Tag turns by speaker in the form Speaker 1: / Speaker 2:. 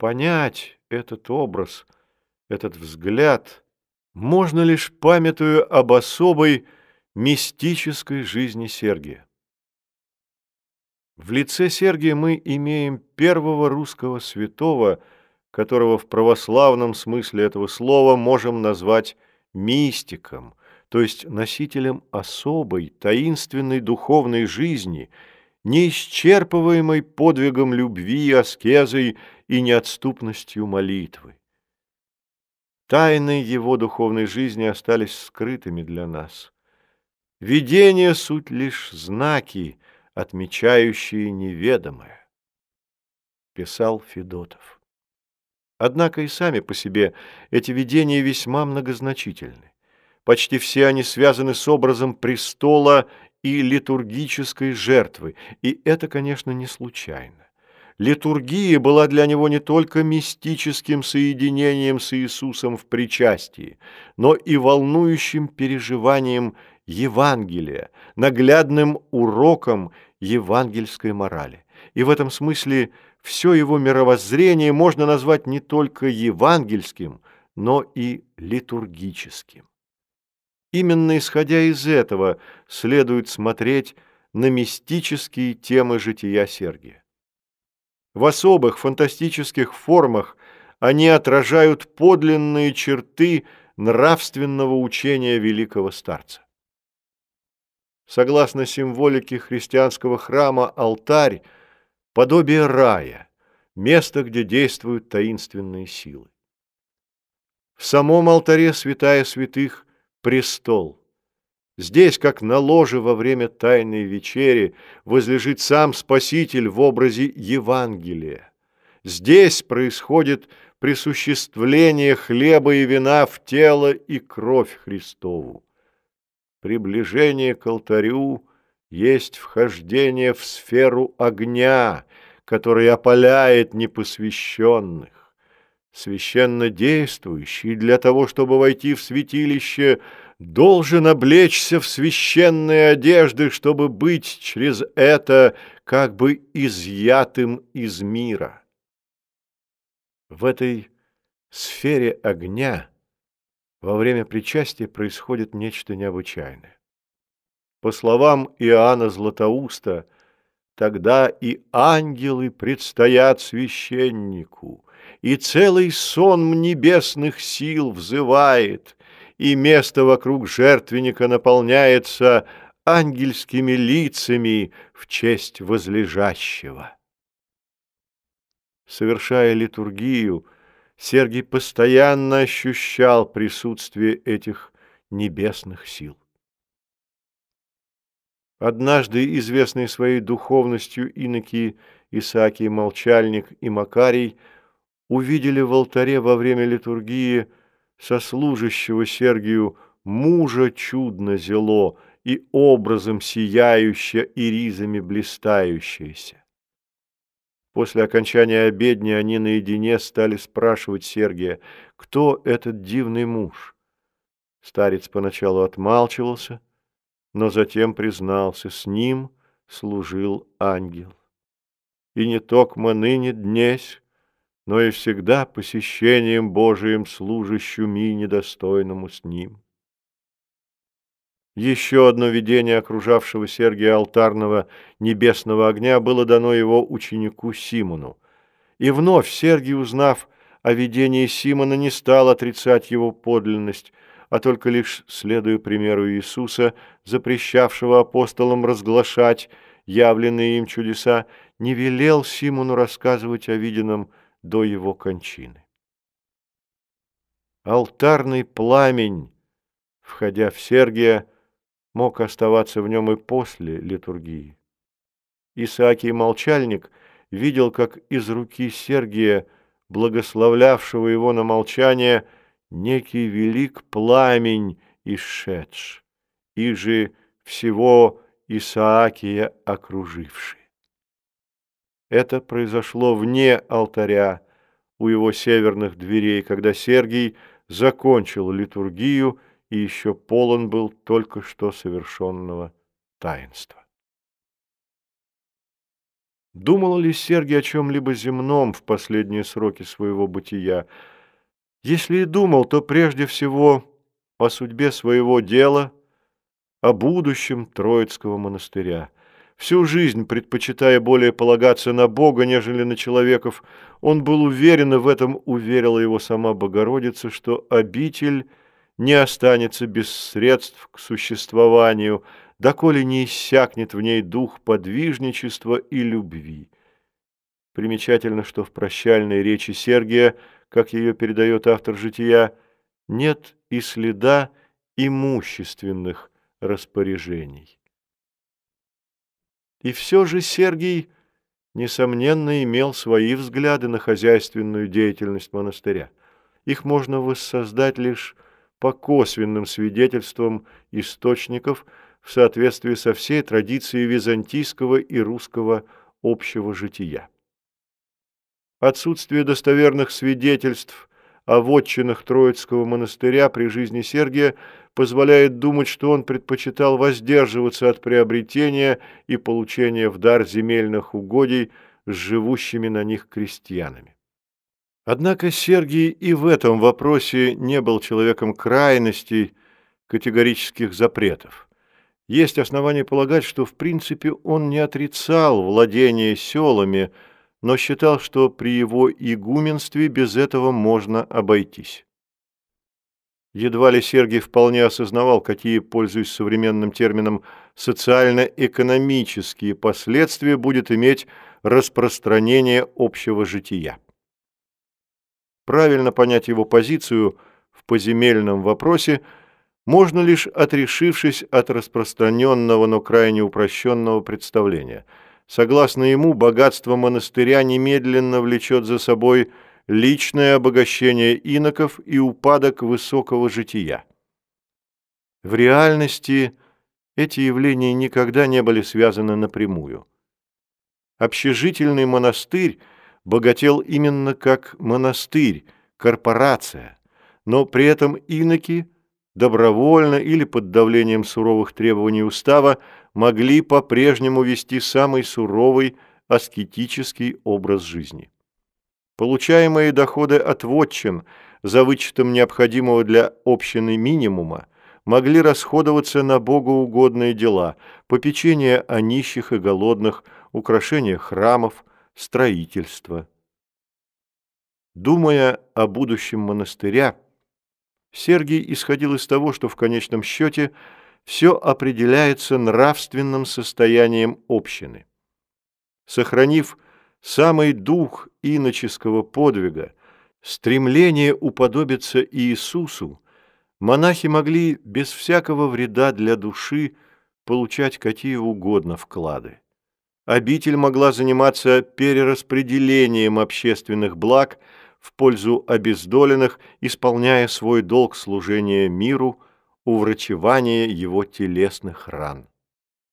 Speaker 1: Понять этот образ, этот взгляд можно лишь памятуя об особой мистической жизни Сергия. В лице Сергия мы имеем первого русского святого, которого в православном смысле этого слова можем назвать мистиком, то есть носителем особой, таинственной духовной жизни, неисчерпываемой подвигом любви, аскезой и неотступностью молитвы. Тайны его духовной жизни остались скрытыми для нас. Видения — суть лишь знаки, отмечающие неведомое, писал Федотов. Однако и сами по себе эти видения весьма многозначительны. Почти все они связаны с образом престола и литургической жертвы, и это, конечно, не случайно. Литургия была для него не только мистическим соединением с Иисусом в причастии, но и волнующим переживанием Евангелия, наглядным уроком евангельской морали. И в этом смысле все его мировоззрение можно назвать не только евангельским, но и литургическим. Именно исходя из этого следует смотреть на мистические темы жития Сергия. В особых фантастических формах они отражают подлинные черты нравственного учения великого старца. Согласно символике христианского храма, алтарь – подобие рая, место, где действуют таинственные силы. В самом алтаре святая святых – престол. Здесь, как на ложе во время Тайной вечери, возлежит сам Спаситель в образе Евангелия. Здесь происходит присуществление хлеба и вина в тело и кровь Христову. Приближение к алтарю есть вхождение в сферу огня, который опаляет непосвященных. Священно действующий для того, чтобы войти в святилище, должен облечься в священные одежды, чтобы быть через это как бы изъятым из мира. В этой сфере огня во время причастия происходит нечто необычайное. По словам Иоанна Златоуста, тогда и ангелы предстоят священнику, и целый сон небесных сил взывает, и место вокруг жертвенника наполняется ангельскими лицами в честь возлежащего. Совершая литургию, Сергий постоянно ощущал присутствие этих небесных сил. Однажды известные своей духовностью иноки Исаакий Молчальник и Макарий увидели в алтаре во время литургии сослужащего Сергию мужа чудно зело и образом сияющее и ризами блистающееся. После окончания обедни они наедине стали спрашивать Сергия, кто этот дивный муж. Старец поначалу отмалчивался, но затем признался, с ним служил ангел. И не токмо ныне днесь, но и всегда посещением Божиим служащими недостойному с ним. Еще одно видение окружавшего Сергия алтарного небесного огня было дано его ученику Симону. И вновь Сергий, узнав о видении Симона, не стал отрицать его подлинность, а только лишь, следуя примеру Иисуса, запрещавшего апостолам разглашать явленные им чудеса, не велел Симону рассказывать о виденном до его кончины. Алтарный пламень, входя в Сергия, мог оставаться в нем и после литургии. Исаакий Молчальник видел, как из руки Сергия, благословлявшего его на молчание, некий велик пламень исшедш, и же всего Исаакия окруживший. Это произошло вне алтаря, у его северных дверей, когда Сергий закончил литургию и еще полон был только что совершенного таинства. Думал ли Сергий о чем-либо земном в последние сроки своего бытия? Если и думал, то прежде всего о судьбе своего дела, о будущем Троицкого монастыря. Всю жизнь, предпочитая более полагаться на Бога, нежели на человеков, он был уверен, и в этом уверила его сама Богородица, что обитель не останется без средств к существованию, доколе не иссякнет в ней дух подвижничества и любви. Примечательно, что в прощальной речи Сергия, как ее передает автор «Жития», нет и следа имущественных распоряжений. И все же Сергий, несомненно, имел свои взгляды на хозяйственную деятельность монастыря. Их можно воссоздать лишь по косвенным свидетельствам источников в соответствии со всей традицией византийского и русского общего жития. Отсутствие достоверных свидетельств о вотчинах Троицкого монастыря при жизни Сергия позволяет думать, что он предпочитал воздерживаться от приобретения и получения в дар земельных угодий с живущими на них крестьянами. Однако Сергий и в этом вопросе не был человеком крайностей, категорических запретов. Есть основания полагать, что в принципе он не отрицал владение селами, но считал, что при его игуменстве без этого можно обойтись. Едва ли Сергий вполне осознавал, какие, пользуясь современным термином, социально-экономические последствия будет иметь распространение общего жития. Правильно понять его позицию в поземельном вопросе можно лишь отрешившись от распространенного, но крайне упрощенного представления – Согласно ему, богатство монастыря немедленно влечет за собой личное обогащение иноков и упадок высокого жития. В реальности эти явления никогда не были связаны напрямую. Общежительный монастырь богател именно как монастырь, корпорация, но при этом иноки добровольно или под давлением суровых требований устава могли по-прежнему вести самый суровый аскетический образ жизни. Получаемые доходы от вотчин за вычетом необходимого для общины минимума могли расходоваться на богоугодные дела, попечение о нищих и голодных, украшение храмов, строительство. Думая о будущем монастыря, Сергий исходил из того, что в конечном счете – все определяется нравственным состоянием общины. Сохранив самый дух иноческого подвига, стремление уподобиться Иисусу, монахи могли без всякого вреда для души получать какие угодно вклады. Обитель могла заниматься перераспределением общественных благ в пользу обездоленных, исполняя свой долг служения миру – уврачевания его телесных ран.